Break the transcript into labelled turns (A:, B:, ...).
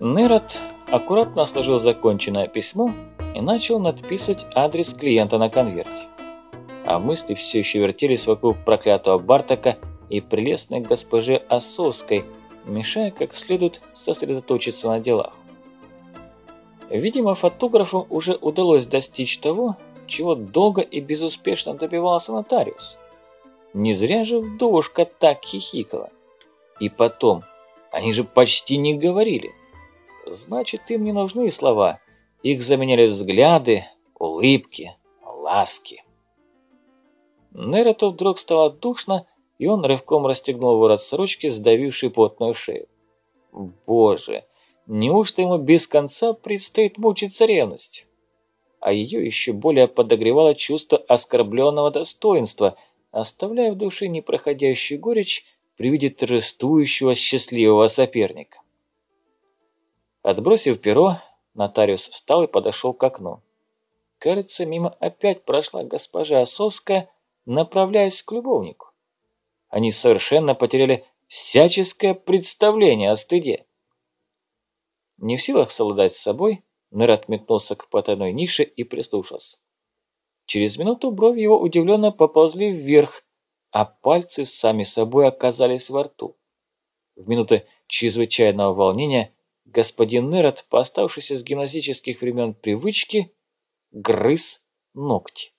A: Нерот аккуратно сложил законченное письмо и начал надписывать адрес клиента на конверте. А мысли все еще вертелись вокруг проклятого Бартака и прелестной госпожи Осовской, мешая как следует сосредоточиться на делах. Видимо, фотографу уже удалось достичь того, чего долго и безуспешно добивался нотариус. Не зря же вдовушка так хихикала. И потом, они же почти не говорили. Значит, им не нужны слова. Их заменяли взгляды, улыбки, ласки. Нероту вдруг стало душно, и он рывком расстегнул ворот сорочки, сдавивший потную шею. Боже, неужто ему без конца предстоит мучиться ревность? А ее еще более подогревало чувство оскорбленного достоинства, оставляя в душе непроходящую горечь при виде торжествующего счастливого соперника. Отбросив перо, нотариус встал и подошел к окну. Кажется, мимо опять прошла госпожа Осовская, направляясь к любовнику. Они совершенно потеряли всяческое представление о стыде. Не в силах совладать с собой, Нер отметнулся к потайной нише и прислушался. Через минуту брови его удивленно поползли вверх, а пальцы сами собой оказались во рту. В минуты чрезвычайного волнения господин Нерот, по оставшейся с гимназических времен привычки, грыз ногти.